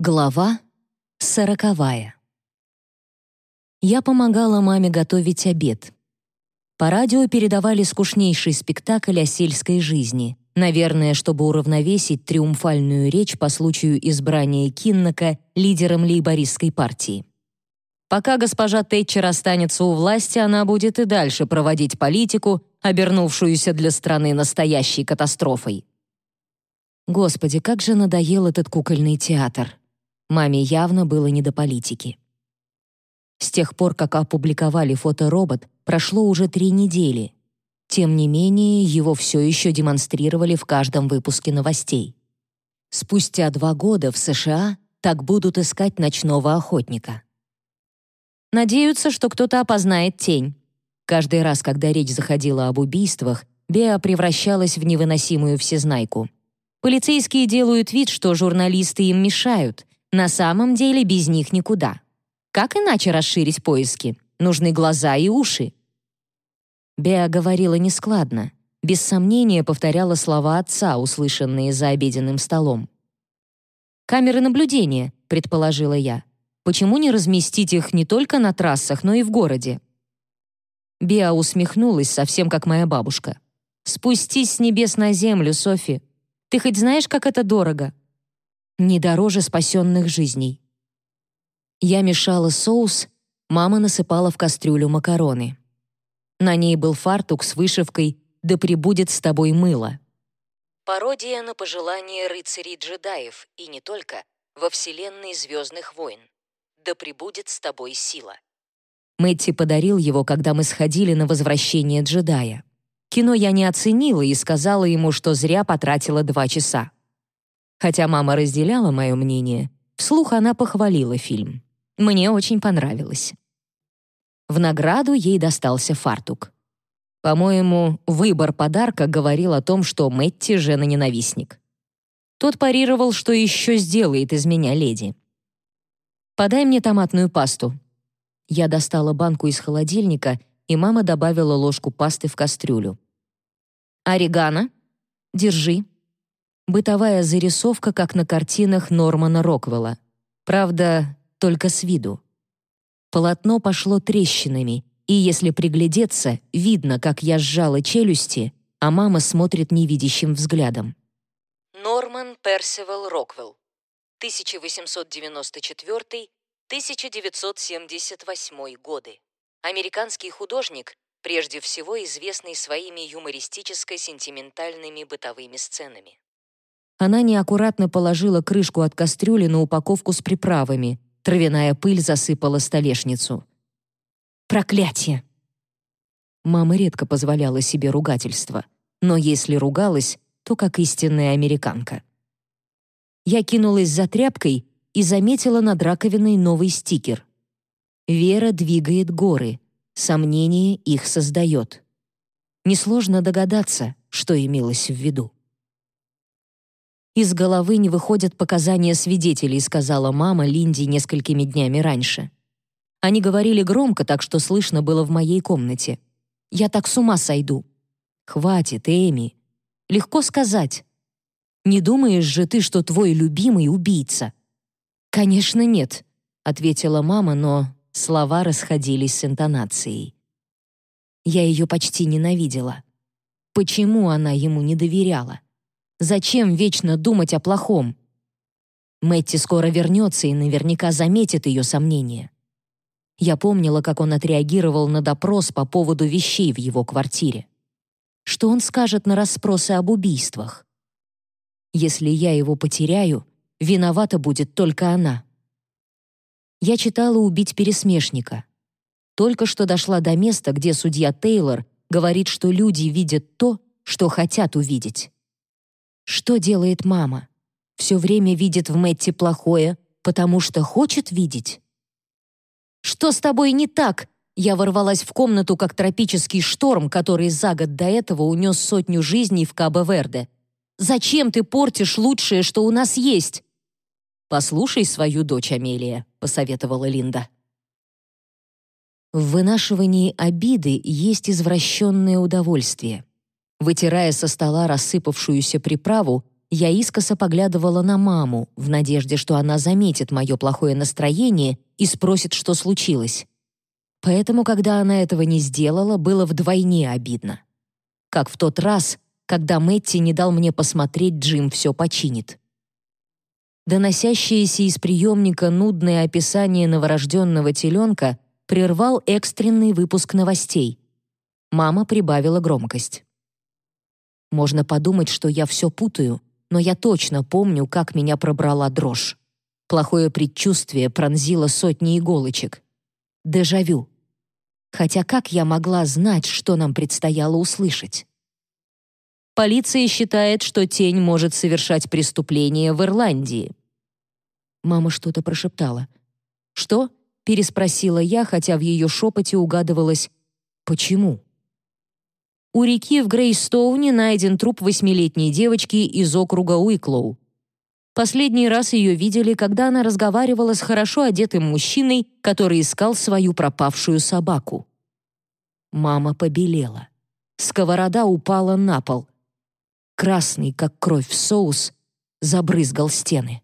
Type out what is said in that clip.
Глава сороковая. Я помогала маме готовить обед. По радио передавали скучнейший спектакль о сельской жизни, наверное, чтобы уравновесить триумфальную речь по случаю избрания Киннока лидером лейбористской партии. Пока госпожа Тэтчер останется у власти, она будет и дальше проводить политику, обернувшуюся для страны настоящей катастрофой. Господи, как же надоел этот кукольный театр. Маме явно было не до политики. С тех пор, как опубликовали фоторобот, прошло уже три недели. Тем не менее, его все еще демонстрировали в каждом выпуске новостей. Спустя два года в США так будут искать ночного охотника. Надеются, что кто-то опознает тень. Каждый раз, когда речь заходила об убийствах, Беа превращалась в невыносимую всезнайку. Полицейские делают вид, что журналисты им мешают, на самом деле без них никуда. Как иначе расширить поиски? Нужны глаза и уши. Беа говорила нескладно, без сомнения повторяла слова отца, услышанные за обеденным столом. «Камеры наблюдения», — предположила я. «Почему не разместить их не только на трассах, но и в городе?» Беа усмехнулась, совсем как моя бабушка. «Спустись с небес на землю, Софи. Ты хоть знаешь, как это дорого? Не дороже спасенных жизней. Я мешала соус, мама насыпала в кастрюлю макароны. На ней был фартук с вышивкой «Да пребудет с тобой мыло». Пародия на пожелания рыцарей-джедаев и не только во вселенной «Звездных войн». «Да пребудет с тобой сила». Мэтти подарил его, когда мы сходили на возвращение джедая. Кино я не оценила и сказала ему, что зря потратила два часа. Хотя мама разделяла мое мнение, вслух она похвалила фильм. Мне очень понравилось. В награду ей достался фартук. По-моему, выбор подарка говорил о том, что Мэтти — жена-ненавистник. Тот парировал, что еще сделает из меня леди. «Подай мне томатную пасту». Я достала банку из холодильника, и мама добавила ложку пасты в кастрюлю. «Орегано? Держи», Бытовая зарисовка, как на картинах Нормана Роквелла. Правда, только с виду. Полотно пошло трещинами, и если приглядеться, видно, как я сжала челюсти, а мама смотрит невидящим взглядом. Норман Персивал Роквелл, 1894-1978 годы. Американский художник, прежде всего известный своими юмористическо-сентиментальными бытовыми сценами. Она неаккуратно положила крышку от кастрюли на упаковку с приправами. Травяная пыль засыпала столешницу. Проклятие! Мама редко позволяла себе ругательства, но если ругалась, то как истинная американка. Я кинулась за тряпкой и заметила над раковиной новый стикер. «Вера двигает горы. Сомнение их создает». Несложно догадаться, что имелось в виду. «Из головы не выходят показания свидетелей», сказала мама Линди несколькими днями раньше. Они говорили громко, так что слышно было в моей комнате. «Я так с ума сойду». «Хватит, Эми. Легко сказать. Не думаешь же ты, что твой любимый убийца?» «Конечно, нет», — ответила мама, но слова расходились с интонацией. Я ее почти ненавидела. Почему она ему не доверяла? Зачем вечно думать о плохом? Мэтти скоро вернется и наверняка заметит ее сомнения. Я помнила, как он отреагировал на допрос по поводу вещей в его квартире. Что он скажет на расспросы об убийствах? Если я его потеряю, виновата будет только она. Я читала «Убить пересмешника». Только что дошла до места, где судья Тейлор говорит, что люди видят то, что хотят увидеть. Что делает мама? Все время видит в Мэтти плохое, потому что хочет видеть? «Что с тобой не так?» Я ворвалась в комнату, как тропический шторм, который за год до этого унес сотню жизней в Кабо-Верде. «Зачем ты портишь лучшее, что у нас есть?» «Послушай свою дочь, Амелия», — посоветовала Линда. В вынашивании обиды есть извращенное удовольствие. Вытирая со стола рассыпавшуюся приправу, я искоса поглядывала на маму в надежде, что она заметит мое плохое настроение и спросит, что случилось. Поэтому, когда она этого не сделала, было вдвойне обидно. Как в тот раз, когда Мэтти не дал мне посмотреть «Джим все починит». Доносящееся из приемника нудное описание новорожденного теленка прервал экстренный выпуск новостей. Мама прибавила громкость. Можно подумать, что я все путаю, но я точно помню, как меня пробрала дрожь. Плохое предчувствие пронзило сотни иголочек. Дежавю. Хотя как я могла знать, что нам предстояло услышать? Полиция считает, что тень может совершать преступление в Ирландии. Мама что-то прошептала. «Что?» — переспросила я, хотя в ее шепоте угадывалось «Почему?». У реки в Грейстоуне найден труп восьмилетней девочки из округа Уиклоу. Последний раз ее видели, когда она разговаривала с хорошо одетым мужчиной, который искал свою пропавшую собаку. Мама побелела. Сковорода упала на пол красный, как кровь, соус забрызгал стены.